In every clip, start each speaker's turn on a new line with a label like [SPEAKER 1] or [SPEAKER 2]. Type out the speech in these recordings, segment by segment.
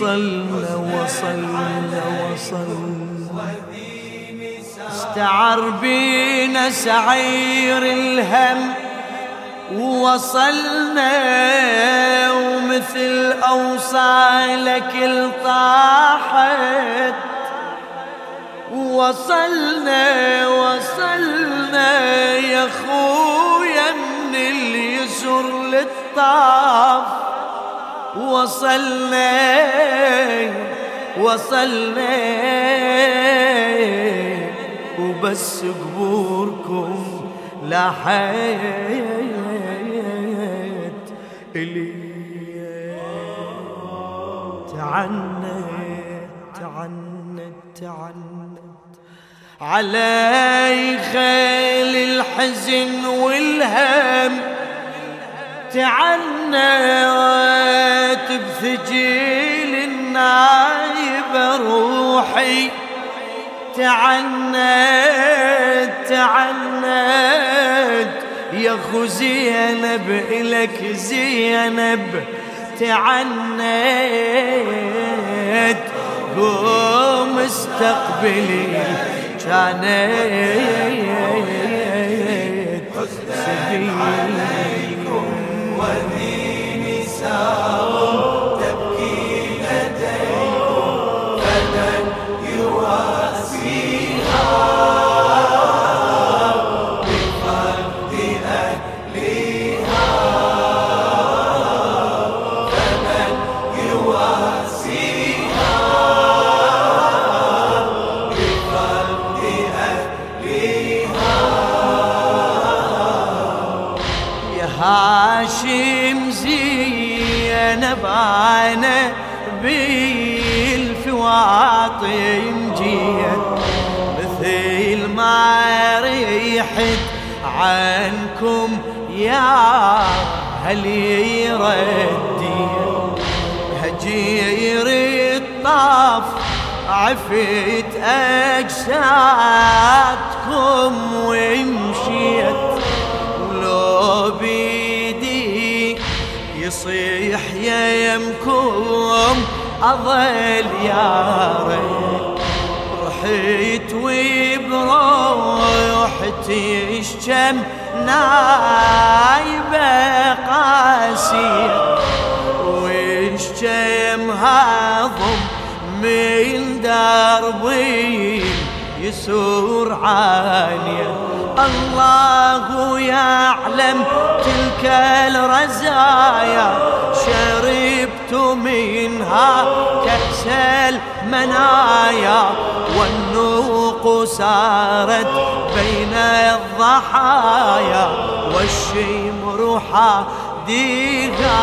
[SPEAKER 1] وصلنا وصلنا وصلنا. استعر بينا سعير الهم ووصلنا ومثل أوصالك طاحت وصلنا وصلنا يا خويا من اليسر للطاف. وصلنا وصلنا وبس قبوركم لحيت إلي تعنت تعنت تعنت. علي خيل الحزن والهم. تعنت بثجيل النايب روحي. تعنت تعنت يا خو زينب إلك زينب. تعنت قوم استقبلي كانت. ريحت عنكم يا هلي رديت هجير الطاف عفت أجسادكم ومشيت ولو بيدي يصيح يمكم أظل يا ريت. رحت وبروحتي الشم نايبة قاسية. والشم هضم من دربي يسور عالية. الله يعلم تلك الرزايا شربت منها كأس المنايا والنوق سارت بين الضحايا والشمر حديها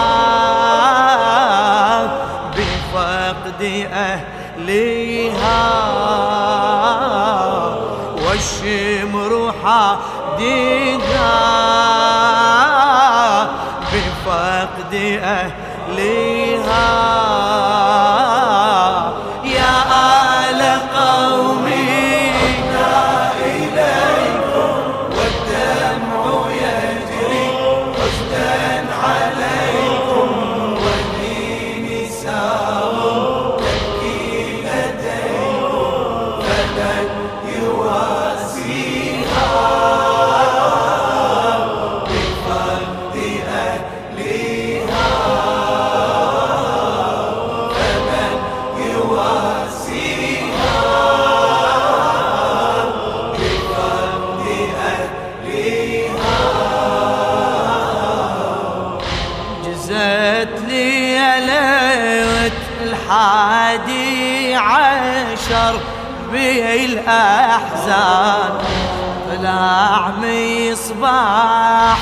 [SPEAKER 1] بفقد أهلها والشمر حديها بفقد أهلها بالأحزان طلع مصباح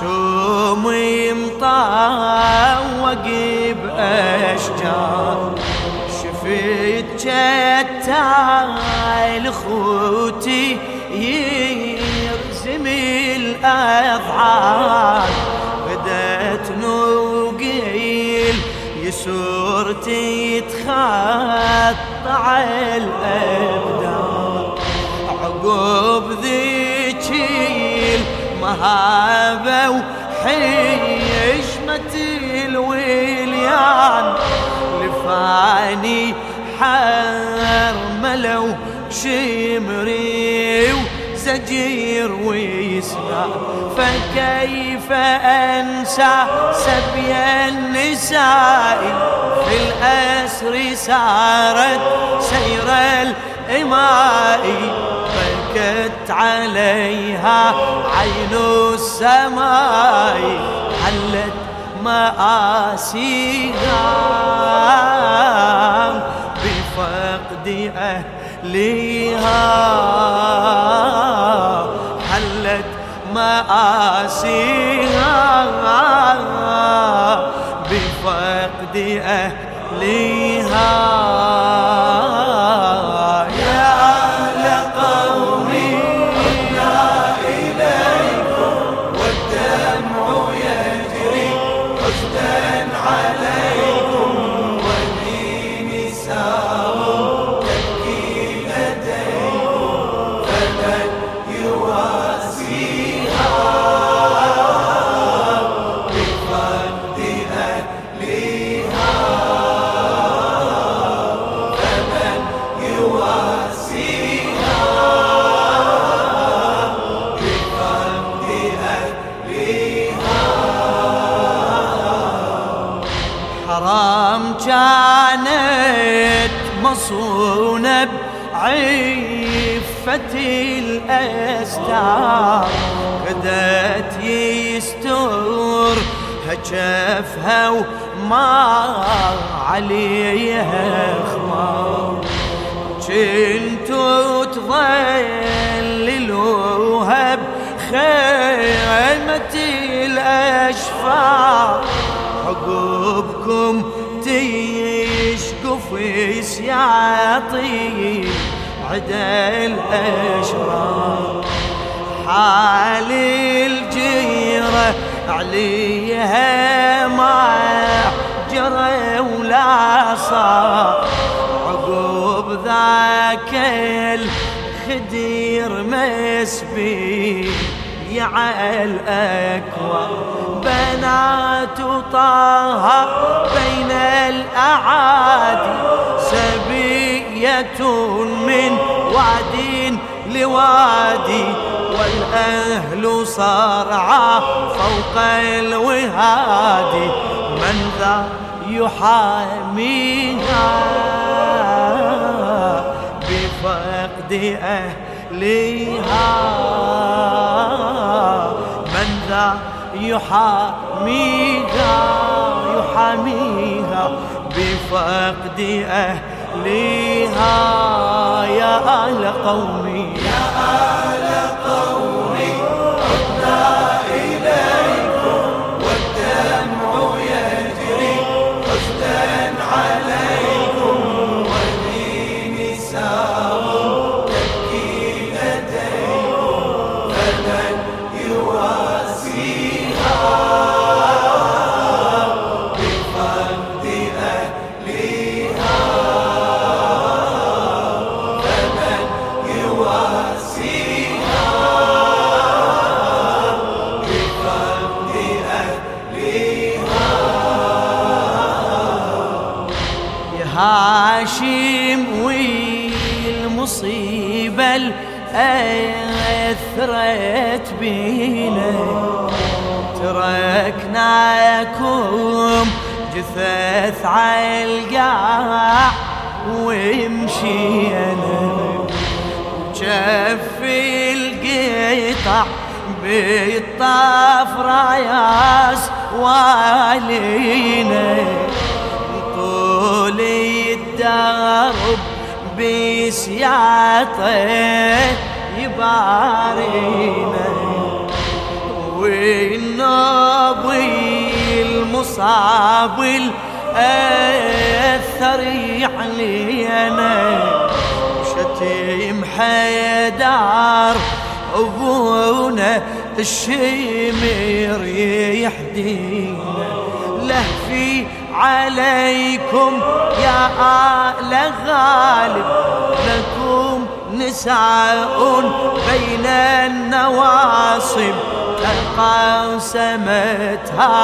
[SPEAKER 1] شومي مطوق بأشجار. شفت جتاي لخوتي يرزم الأضعاف بدت نوقيل يسورتي يتخطع الأبدان عقب ذيك المهابة وحيشمة الوليان لف فاني حرملو شمري وزجير ويسمع. فكيف أنسى سبي النساء؟ في الأسر سارت سير الإماء. بكت عليها عين السماء حلت مآسيها بفقد أهلها حلت مآسيها بفقد أهلها بعفة الأستار قدت يستر هجفها وما عليها خمار. كنتو تظللوها بخيمة الأشفار. عقوبكم تيشقف سياطين. عدا الأشرار. حال الجيرة عليها ما جرى ولا صار. عقوب ذاك الخدير مسبي يعى الأكوى بنات طه بين الأعادي سبية من واد لوادي والأهل صرعى فوق الوهادي من ذا يحاميها بفقد أهلها من ذا يحاميها يحاميها بفقد أهلها يا أهل قومي. والمصيبة أثرت بينا. تركناكم جثث عالقاع ومشينا. جف القطع بالطاف راياس والينا. طول الدرب بسياطه يبارينا والنبي المصاب الأثر علينا شتيم حيدار أبونا الشمير يحدينا لهفي عليكم يا آل غالب لكم نساء بين النواصب. قاسمتها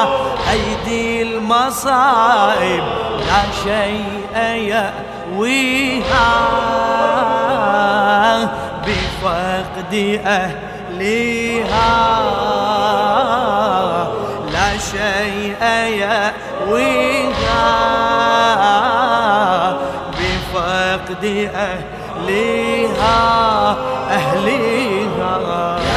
[SPEAKER 1] أيدي المصائب لا شيء يأويها. بفقد أهلها لا شيء يأويها. بفقد أهلها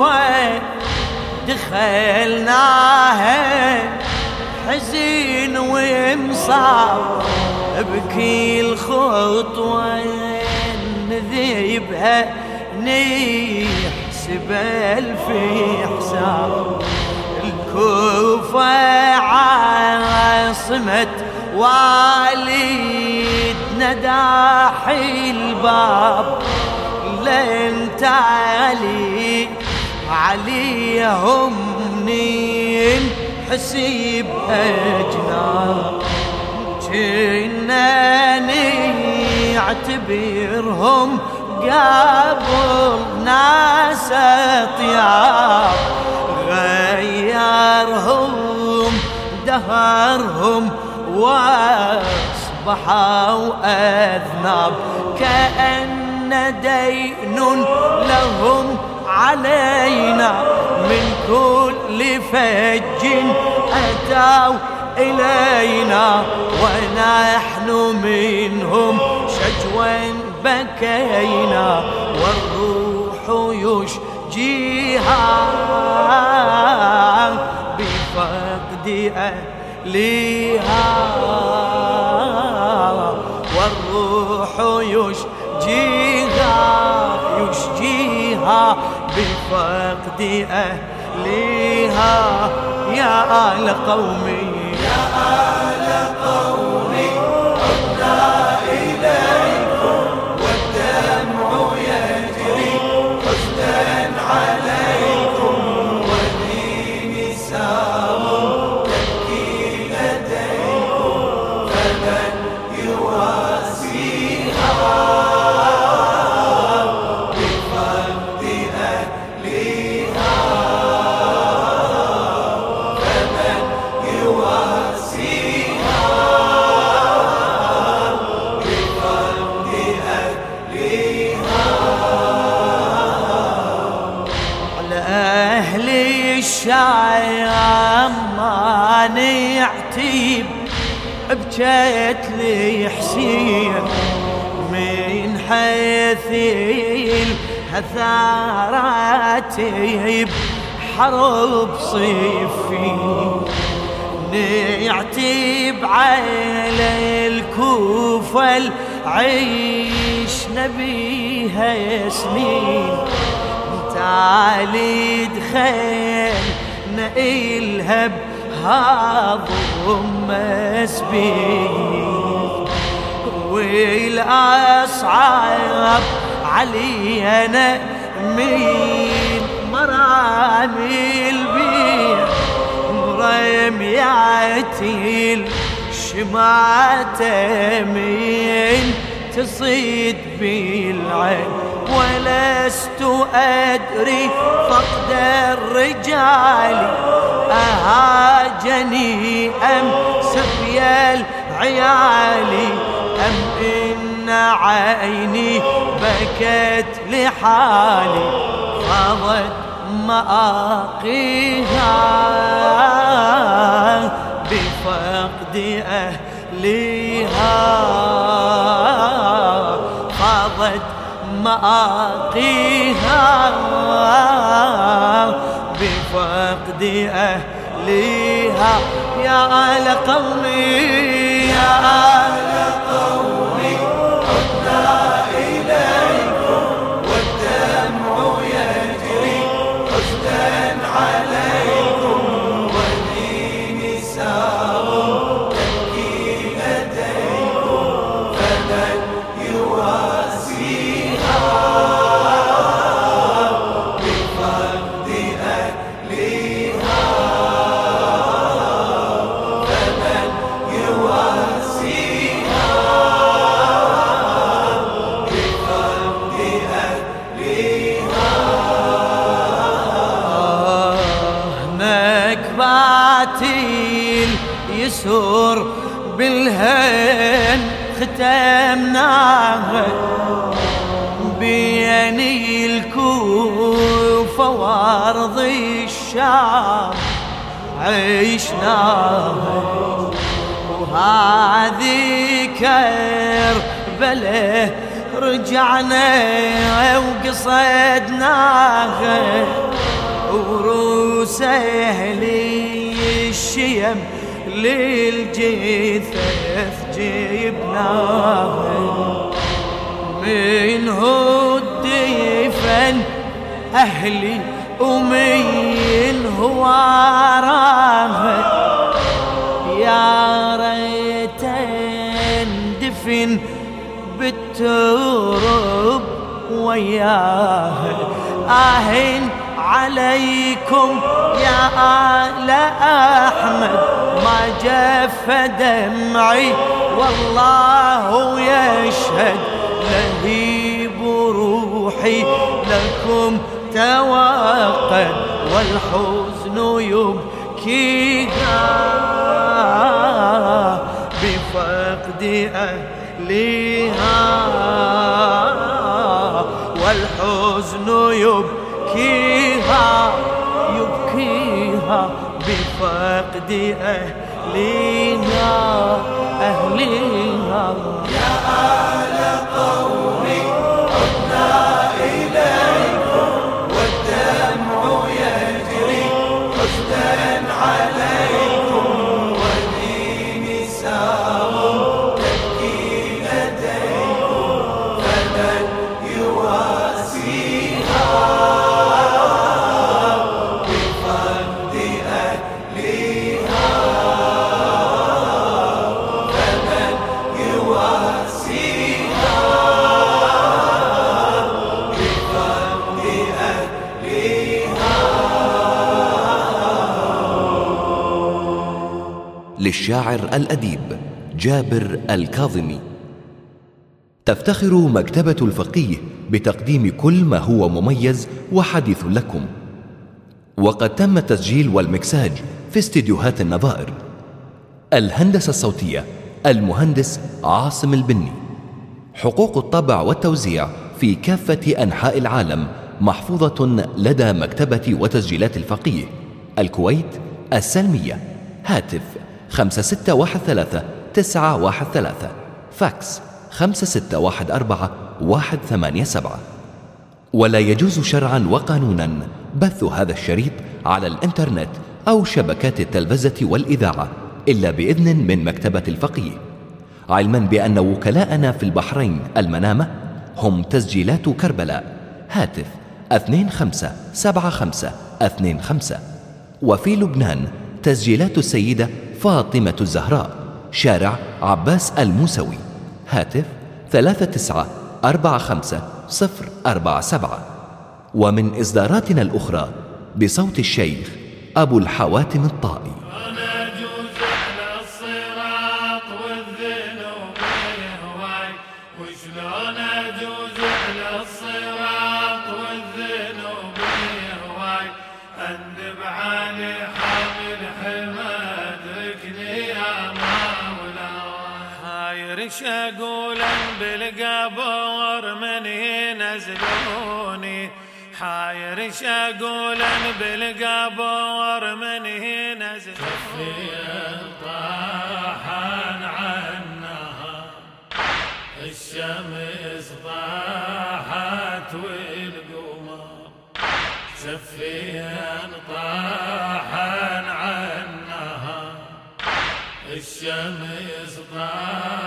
[SPEAKER 1] أهلها دخلناها حزين ومصاب بكل خطوة نذيبها نحسب ألف حساب. الكوفة عاصمة والدنا داحي الباب. لن تعلي عليهم منين حسيب أجناب كنا نعتبرهم قبل ناس طياب غيرهم دهرهم وأصبحوا أذناب. كأن دين لهم علينا من كل فج أتوا إلينا ونحن منهم شجوا بكينا والروح يشجيها بفقد أهلها والروح يشجيها بفقد أهلها. يا آل قومي.
[SPEAKER 2] يا آل قومي.
[SPEAKER 1] بجيت لي حسين من حيث الهثارات حرب صيفي. نعتب على الكوفة العيش نبيها سنين تعالي دخلنا إلها بهاضم مسبيل والأصعب علينا من مرامي البيع رمياتي الشماتة من تصيد بالعين ولست أدري فقد الرجال أهاجني أم سبي العيالي أم إن عيني بكت لحالي فضت مآقيها بفقد أهلها فاضت مآقيها بفقد أهلها. يا آل قومي يا آل يسور بالهن ختمناها بيني الكوفة وأرض الشام. عشناها وهذه كربلة رجعنا وقصدناها وروس أهلي الشيم للجثث جبناها من هو الدفن أهلي ومين هو راها يا ريت اندفن بالترب وياها آهن عليكم يا آل أحمد ما جف دمعي والله يشهد لهيب روحي لكم توقد والحزن يبكيها بفقد أهلها. بفقد أهلها أهلها
[SPEAKER 3] للشاعر الأديب جابر الكاظمي. تفتخر مكتبة الفقيه بتقديم كل ما هو مميز وحديث لكم. وقد تم التسجيل والمكساج في استديوهات النظائر. الهندسة الصوتية المهندس عاصم البني. حقوق الطبع والتوزيع في كافة أنحاء العالم محفوظة لدى مكتبة وتسجيلات الفقيه. الكويت السلمية. هاتف. 5613 913 فاكس 5614 187 ولا يجوز شرعا وقانونا بث هذا الشريط على الإنترنت أو شبكات التلفزة والإذاعة إلا بإذن من مكتبة الفقيه. علما بأن وكلاءنا في البحرين المنامة هم تسجيلات كربلاء. هاتف 257525 وفي لبنان تسجيلات السيدة فاطمة الزهراء شارع عباس الموسوي هاتف 3945 ومن إصداراتنا الأخرى بصوت الشيخ أبو الحواتم الطائي.
[SPEAKER 4] وشلون أجوز على الصراط؟ هايرش أقولا بالقبر من ينزلوني. حايرش أقولا بالقبر من ينزلوني. طاحن الشمس طاحت والقمر سفيا طاحن عنها.
[SPEAKER 5] الشمس طاحت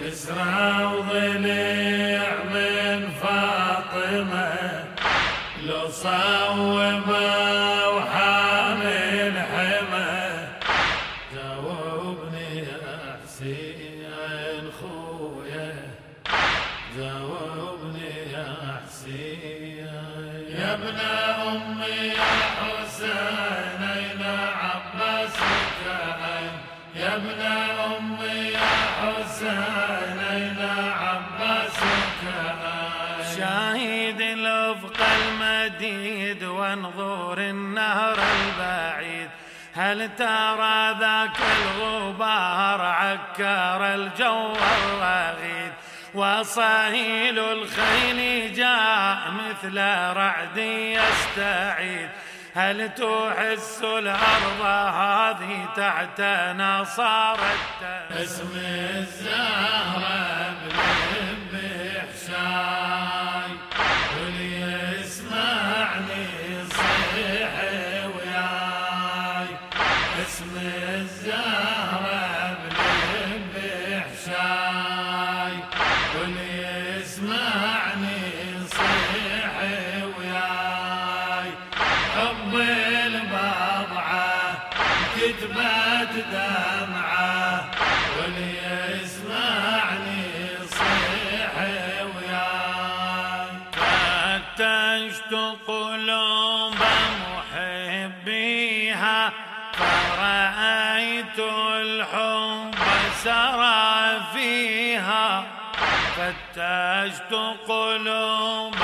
[SPEAKER 5] كسرى وضلع من فاطمة لو صوبه
[SPEAKER 4] هل ترى ذاك الغبار عكر الجو الرغيد؟ وصهيل الخيل جاء مثل رعد يستعيد. هل تحس الأرض هذه تحتنا صارت
[SPEAKER 5] اسم الزهرة
[SPEAKER 4] سرى فيها فتشت قلوب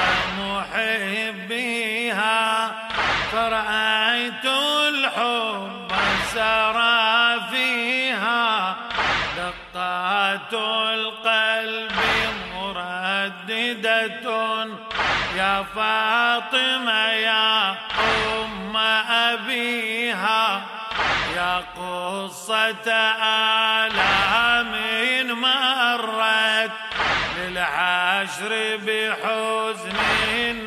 [SPEAKER 4] محبيها فرأيت الحب سرى فيها دقات القلب مرددة يا فاطمة يا أم أبيها يا قصة آلام للحشر بحزن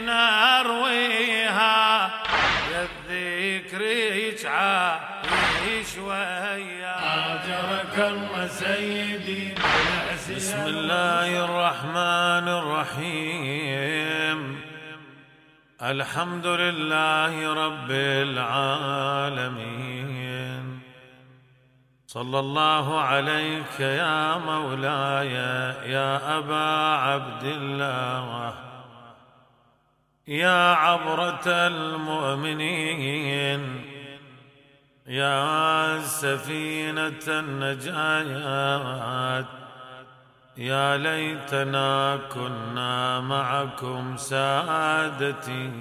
[SPEAKER 4] نرويها يا الذكر يجعل شوية
[SPEAKER 5] أجرك الله سيدي
[SPEAKER 4] بسم الله الرحمن الرحيم. الحمد لله رب العالمين. صلى الله عليك يا مولاي يا أبا عبد الله يا عبرة المؤمنين يا سفينة النجايات يا ليتنا كنا معكم سادتي.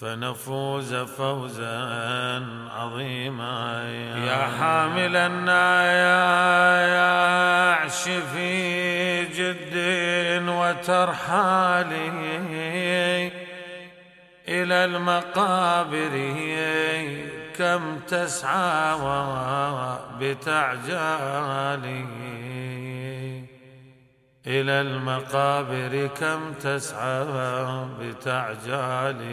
[SPEAKER 4] فنفوز فوزا عظيما. يا حامل النعش في جد وترحالي إلى المقابر كم تسعى بتعجالي إلى المقابر كم تسعى بتعجالي.